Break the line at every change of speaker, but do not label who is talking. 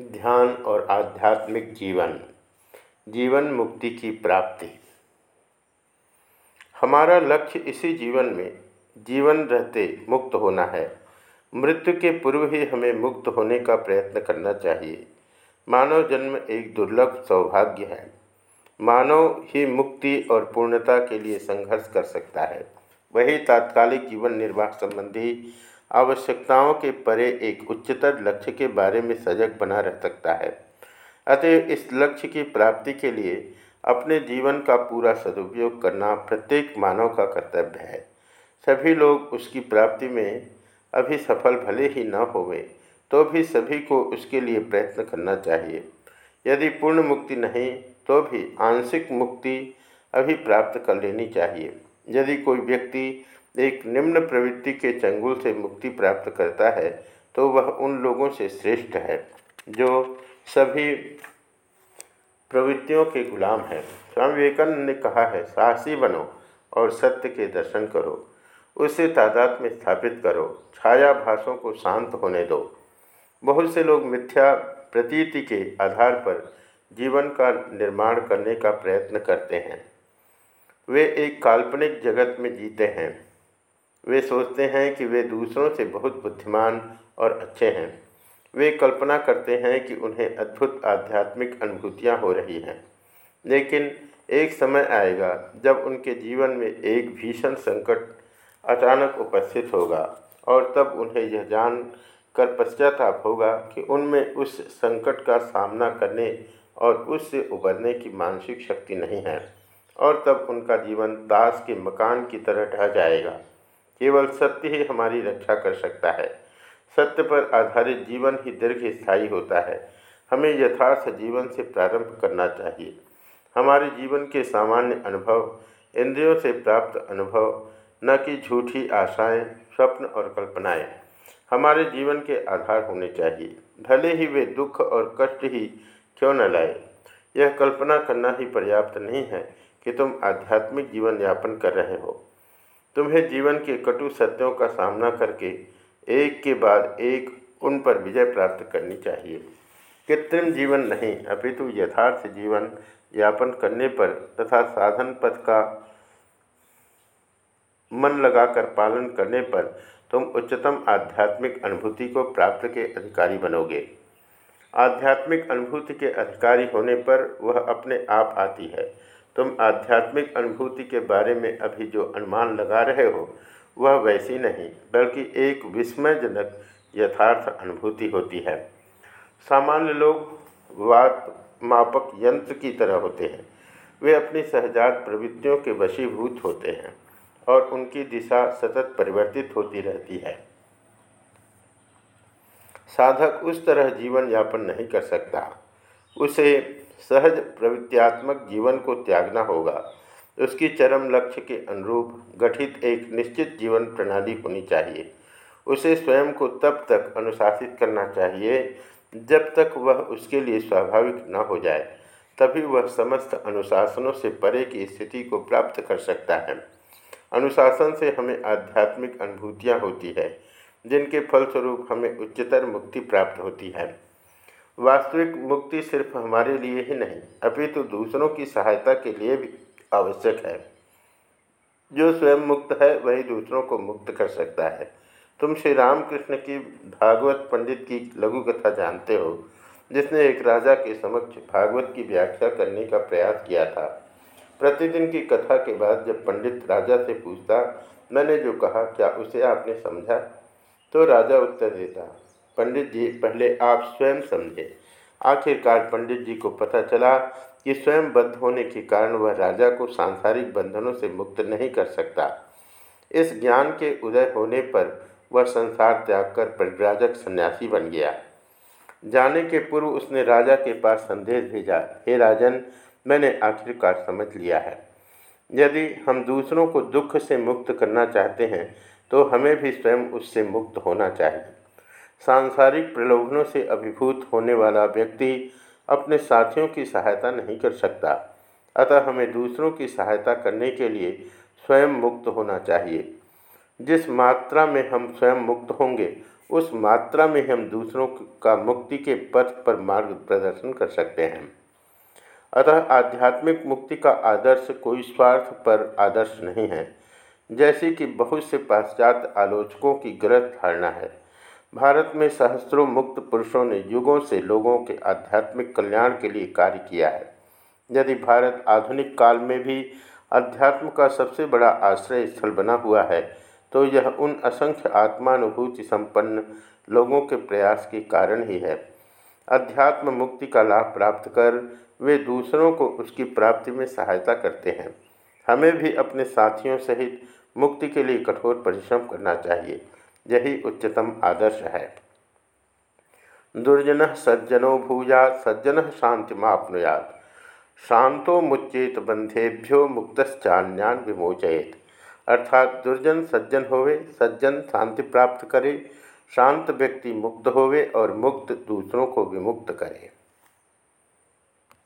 ध्यान और आध्यात्मिक जीवन जीवन मुक्ति की प्राप्ति। हमारा लक्ष्य इसी जीवन में जीवन रहते मुक्त होना है। मृत्यु के पूर्व ही हमें मुक्त होने का प्रयत्न करना चाहिए। मानव जन्म एक दुर्लभ सौभाग्य है। मानव ही मुक्ति और पूर्णता के लिए संघर्ष कर सकता है। वही तात्कालिक जीवन निर्वाह संबंधी आवश्यकताओं के परे एक उच्चतर लक्ष्य के बारे में सजग बना रह सकता है। अतः इस लक्ष्य की प्राप्ति के लिए अपने जीवन का पूरा सदुपयोग करना प्रत्येक मानव का कर्तव्य है। सभी लोग उसकी प्राप्ति में अभी सफल भले ही न होवे तो भी सभी को उसके लिए प्रयत्न करना चाहिए। यदि पूर्ण मुक्ति नहीं तो भी आंशिक मुक्ति अभी प्राप्त कर लेनी चाहिए। यदि कोई व्यक्ति एक निम्न प्रवृत्ति के चंगुल से मुक्ति प्राप्त करता है तो वह उन लोगों से श्रेष्ठ है, जो सभी प्रवृत्तियों के गुलाम हैं। स्वामी विवेकानंद ने कहा है, साहसी बनो और सत्य के दर्शन करो। उसे तादाद में स्थापित करो। छाया भाषों को शांत होने दो। बहुत से लोग मिथ्या प्रतीति के आधार पर जीवन का निर्माण करने का प्रयत्न करते हैं। वे एक काल्पनिक जगत में जीते हैं। वे सोचते हैं कि वे दूसरों से बहुत बुद्धिमान और अच्छे हैं। वे कल्पना करते हैं कि उन्हें अद्भुत आध्यात्मिक अनुभूतियाँ हो रही हैं। लेकिन एक समय आएगा जब उनके जीवन में एक भीषण संकट अचानक उपस्थित होगा और तब उन्हें यह जान कर पश्चाताप होगा कि उनमें उस संकट का सामना करने और उससे उबरने की मानसिक शक्ति नहीं है और तब उनका जीवन दास के मकान की तरह ढह जाएगा। केवल सत्य ही हमारी रक्षा कर सकता है। सत्य पर आधारित जीवन ही दीर्घ स्थायी होता है। हमें यथार्थ जीवन से प्रारंभ करना चाहिए। हमारे जीवन के सामान्य अनुभव इंद्रियों से प्राप्त अनुभव न कि झूठी आशाएँ, स्वप्न और कल्पनाएँ हमारे जीवन के आधार होने चाहिए। भले ही वे दुख और कष्ट ही क्यों न लाए यह कल्पना करना ही पर्याप्त नहीं है कि तुम आध्यात्मिक जीवन यापन कर रहे हो। तुम्हें जीवन के कटु सत्यों का सामना करके एक के बाद एक उन पर विजय प्राप्त करनी चाहिए। कृत्रिम जीवन नहीं, अपितु यथार्थ जीवन यापन करने पर तथा साधन पथ का मन लगाकर पालन करने पर तुम उच्चतम आध्यात्मिक अनुभूति को प्राप्त के अधिकारी बनोगे। आध्यात्मिक अनुभूति के अधिकारी होने पर वह अपने आप आती है। तुम आध्यात्मिक अनुभूति के बारे में अभी जो अनुमान लगा रहे हो, वह वैसी नहीं, बल्कि एक विस्मयजनक यथार्थ अनुभूति होती है। सामान्य लोग वात मापक यंत्र की तरह होते हैं। वे अपनी सहजात प्रवृत्तियों के वशीभूत होते हैं और उनकी दिशा सतत परिवर्तित होती रहती है। साधक उस तरह जीवन यापन नहीं कर सकता। उसे सहज प्रवृत्त्यात्मक जीवन को त्यागना होगा। उसकी चरम लक्ष्य के अनुरूप गठित एक निश्चित जीवन प्रणाली होनी चाहिए। उसे स्वयं को तब तक अनुशासित करना चाहिए, जब तक वह उसके लिए स्वाभाविक न हो जाए। तभी वह समस्त अनुशासनों से परे की स्थिति को प्राप्त कर सकता है। अनुशासन से हमें आध्यात्मिक अनुभूतियाँ होती है, जिनके फलस्वरूप हमें उच्चतर मुक्ति प्राप्त होती है। वास्तविक मुक्ति सिर्फ़ हमारे लिए ही नहीं, अपितु तो दूसरों की सहायता के लिए भी आवश्यक है। जो स्वयं मुक्त है, वही दूसरों को मुक्त कर सकता है। तुम श्री रामकृष्ण की भागवत पंडित की लघु कथा जानते हो, जिसने एक राजा के समक्ष भागवत की व्याख्या करने का प्रयास किया था। प्रतिदिन की कथा के बाद जब पंडित राजा से पूछता, मैंने जो कहा, क्या उसे आपने समझा? तो राजा उत्तर देता पंडित जी पहले आप स्वयं समझे। आखिरकार पंडित जी को पता चला कि स्वयं बद्ध होने के कारण वह राजा को सांसारिक बंधनों से मुक्त नहीं कर सकता। इस ज्ञान के उदय होने पर वह संसार त्याग कर परिव्राजक सन्यासी बन गया। जाने के पूर्व उसने राजा के पास संदेश भेजा, हे राजन, मैंने आखिरकार समझ लिया है। यदि हम दूसरों को दुख से मुक्त करना चाहते हैं तो हमें भी स्वयं उससे मुक्त होना चाहिए। सांसारिक प्रलोभनों से अभिभूत होने वाला व्यक्ति अपने साथियों की सहायता नहीं कर सकता। अतः हमें दूसरों की सहायता करने के लिए स्वयं मुक्त होना चाहिए। जिस मात्रा में हम स्वयं मुक्त होंगे, उस मात्रा में हम दूसरों का मुक्ति के पथ पर मार्ग प्रदर्शन कर सकते हैं। अतः आध्यात्मिक मुक्ति का आदर्श कोई स्वार्थ पर आदर्श नहीं है। जैसे कि बहुत से पाश्चात्य आलोचकों की गलत धारणा है। भारत में सहस्त्रों मुक्त पुरुषों ने युगों से लोगों के आध्यात्मिक कल्याण के लिए कार्य किया है। यदि भारत आधुनिक काल में भी अध्यात्म का सबसे बड़ा आश्रय स्थल बना हुआ है तो यह उन असंख्य आत्मानुभूति संपन्न लोगों के प्रयास के कारण ही है। अध्यात्म मुक्ति का लाभ प्राप्त कर वे दूसरों को उसकी प्राप्ति में सहायता करते हैं। हमें भी अपने साथियों सहित मुक्ति के लिए कठोर परिश्रम करना चाहिए। यही उच्चतम आदर्श है। दुर्जन सज्जनो भूया सज्जन शांतिमापनुयात शांतो मुच्चेत बंधेभ्यो मुक्तश्चान्यान विमोचयेत। अर्थात दुर्जन सज्जन होवे, सज्जन शांति प्राप्त करे, शांत व्यक्ति मुक्त होवे और मुक्त दूसरों को विमुक्त करे।